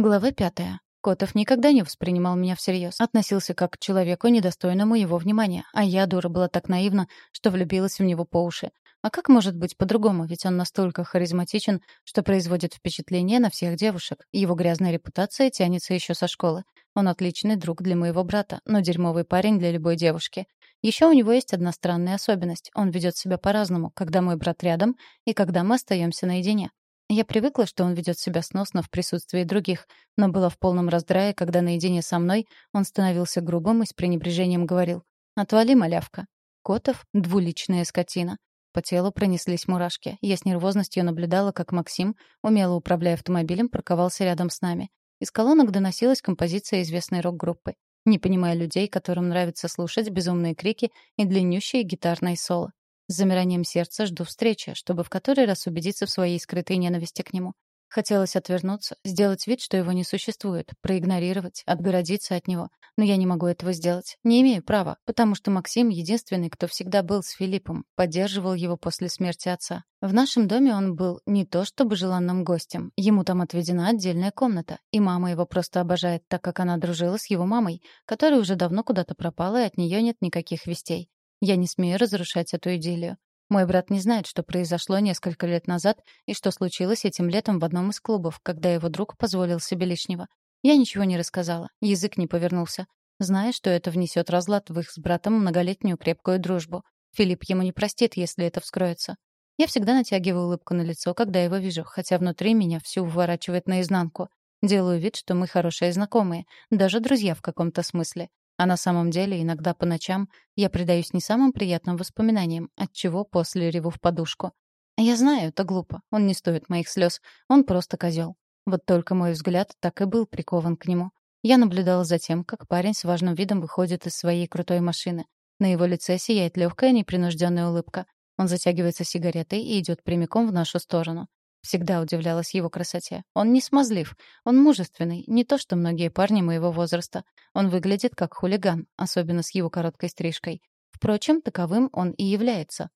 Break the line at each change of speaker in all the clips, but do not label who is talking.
Глава пятая. Котов никогда не воспринимал меня всерьез, относился как к человеку, недостойному его внимания, а я, дура, была так наивна, что влюбилась в него по уши. А как может быть по-другому, ведь он настолько харизматичен, что производит впечатление на всех девушек. Его грязная репутация тянется еще со школы. Он отличный друг для моего брата, но дерьмовый парень для любой девушки. Еще у него есть одна странная особенность. Он ведет себя по-разному, когда мой брат рядом и когда мы остаемся наедине. Я привыкла, что он ведет себя сносно в присутствии других, но была в полном раздрае, когда наедине со мной он становился грубым и с пренебрежением говорил «Отвали, малявка». Котов — двуличная скотина. По телу пронеслись мурашки. Я с нервозностью наблюдала, как Максим, умело управляя автомобилем, парковался рядом с нами. Из колонок доносилась композиция известной рок-группы. Не понимая людей, которым нравится слушать безумные крики и длиннющие гитарные соло. С замиранием сердца жду встречи, чтобы в который раз убедиться в своей скрытой ненависти к нему. Хотелось отвернуться, сделать вид, что его не существует, проигнорировать, отгородиться от него. Но я не могу этого сделать. Не имею права, потому что Максим — единственный, кто всегда был с Филиппом, поддерживал его после смерти отца. В нашем доме он был не то чтобы желанным гостем. Ему там отведена отдельная комната. И мама его просто обожает, так как она дружила с его мамой, которая уже давно куда-то пропала, и от нее нет никаких вестей. Я не смею разрушать эту идиллию. Мой брат не знает, что произошло несколько лет назад и что случилось этим летом в одном из клубов, когда его друг позволил себе лишнего. Я ничего не рассказала, язык не повернулся, зная, что это внесет разлад в их с братом многолетнюю крепкую дружбу. Филипп ему не простит, если это вскроется. Я всегда натягиваю улыбку на лицо, когда его вижу, хотя внутри меня всю выворачивает наизнанку. Делаю вид, что мы хорошие знакомые, даже друзья в каком-то смысле. А на самом деле, иногда по ночам я предаюсь не самым приятным воспоминаниям, от чего после реву в подушку. Я знаю, это глупо. Он не стоит моих слез. Он просто козел. Вот только мой взгляд так и был прикован к нему. Я наблюдала за тем, как парень с важным видом выходит из своей крутой машины. На его лице сияет легкая непринужденная улыбка. Он затягивается сигаретой и идет прямиком в нашу сторону. Всегда удивлялась его красоте. Он не смазлив, он мужественный, не то что многие парни моего возраста. Он выглядит как хулиган, особенно с его короткой стрижкой. Впрочем, таковым он и является.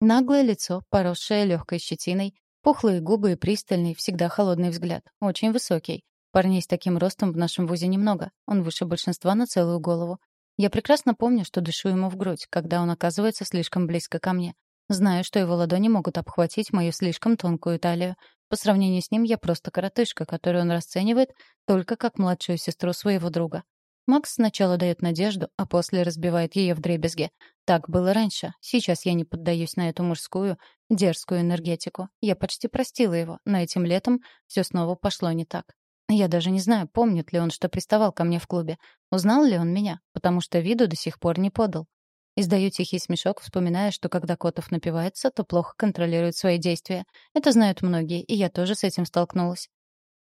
Наглое лицо, поросшее легкой щетиной, пухлые губы и пристальный, всегда холодный взгляд. Очень высокий. Парней с таким ростом в нашем вузе немного. Он выше большинства на целую голову. Я прекрасно помню, что дышу ему в грудь, когда он оказывается слишком близко ко мне. Знаю, что его ладони могут обхватить мою слишком тонкую талию. По сравнению с ним я просто коротышка, которую он расценивает только как младшую сестру своего друга. Макс сначала дает надежду, а после разбивает ее вдребезги. Так было раньше. Сейчас я не поддаюсь на эту мужскую, дерзкую энергетику. Я почти простила его, но этим летом все снова пошло не так. Я даже не знаю, помнит ли он, что приставал ко мне в клубе. Узнал ли он меня, потому что виду до сих пор не подал. Издаю тихий смешок, вспоминая, что когда Котов напивается, то плохо контролирует свои действия. Это знают многие, и я тоже с этим столкнулась.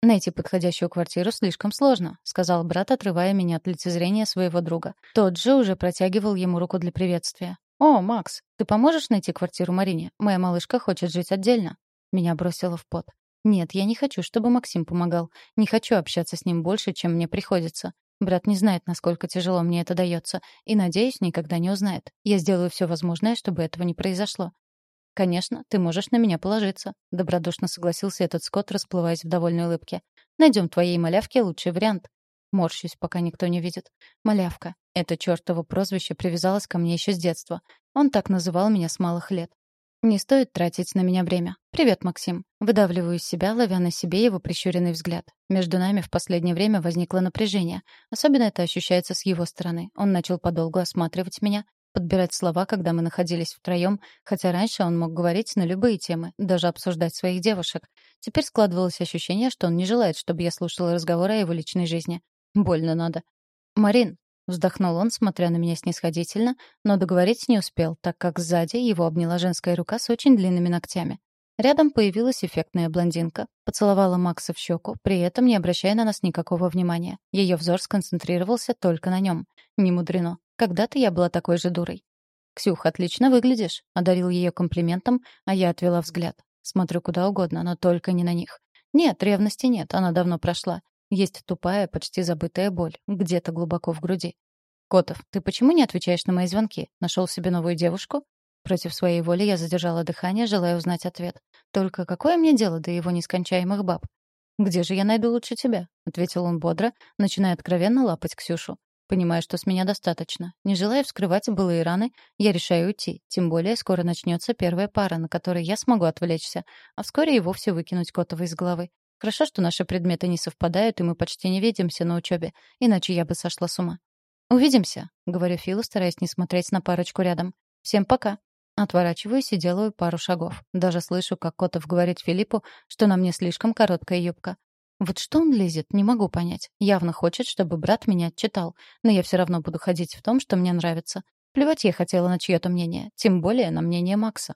«Найти подходящую квартиру слишком сложно», — сказал брат, отрывая меня от лицезрения своего друга. Тот же уже протягивал ему руку для приветствия. «О, Макс, ты поможешь найти квартиру Марине? Моя малышка хочет жить отдельно». Меня бросило в пот. «Нет, я не хочу, чтобы Максим помогал. Не хочу общаться с ним больше, чем мне приходится. Брат не знает, насколько тяжело мне это дается, и, надеюсь, никогда не узнает. Я сделаю все возможное, чтобы этого не произошло. «Конечно, ты можешь на меня положиться», — добродушно согласился этот Скотт, расплываясь в довольной улыбке. «Найдем твоей малявке лучший вариант». Морщусь, пока никто не видит. «Малявка». Это чертово прозвище привязалось ко мне еще с детства. Он так называл меня с малых лет. Не стоит тратить на меня время. «Привет, Максим». Выдавливаю из себя, ловя на себе его прищуренный взгляд. Между нами в последнее время возникло напряжение. Особенно это ощущается с его стороны. Он начал подолгу осматривать меня, подбирать слова, когда мы находились втроем, хотя раньше он мог говорить на любые темы, даже обсуждать своих девушек. Теперь складывалось ощущение, что он не желает, чтобы я слушала разговоры о его личной жизни. Больно надо. «Марин», Вздохнул он, смотря на меня снисходительно, но договорить не успел, так как сзади его обняла женская рука с очень длинными ногтями. Рядом появилась эффектная блондинка, поцеловала Макса в щеку, при этом не обращая на нас никакого внимания. Ее взор сконцентрировался только на нем. Не мудрено. Когда-то я была такой же дурой. «Ксюх, отлично выглядишь», — одарил ее комплиментом, а я отвела взгляд. Смотрю куда угодно, но только не на них. Нет, ревности нет, она давно прошла. Есть тупая, почти забытая боль, где-то глубоко в груди. «Котов, ты почему не отвечаешь на мои звонки? Нашел себе новую девушку?» Против своей воли я задержала дыхание, желая узнать ответ. Только какое мне дело до его нескончаемых баб? «Где же я найду лучше тебя?» — ответил он бодро, начиная откровенно лапать Ксюшу. Понимая, что с меня достаточно. Не желая вскрывать былые раны, я решаю уйти. Тем более скоро начнется первая пара, на которой я смогу отвлечься, а вскоре и вовсе выкинуть Котова из головы. Хорошо, что наши предметы не совпадают, и мы почти не видимся на учебе, иначе я бы сошла с ума. «Увидимся», — говорю Филу, стараясь не смотреть на парочку рядом. «Всем пока». Отворачиваюсь и делаю пару шагов. Даже слышу, как Котов говорит Филиппу, что на мне слишком короткая юбка. Вот что он лезет, не могу понять. Явно хочет, чтобы брат меня отчитал, но я все равно буду ходить в том, что мне нравится. Плевать я хотела на чье-то мнение, тем более на мнение Макса.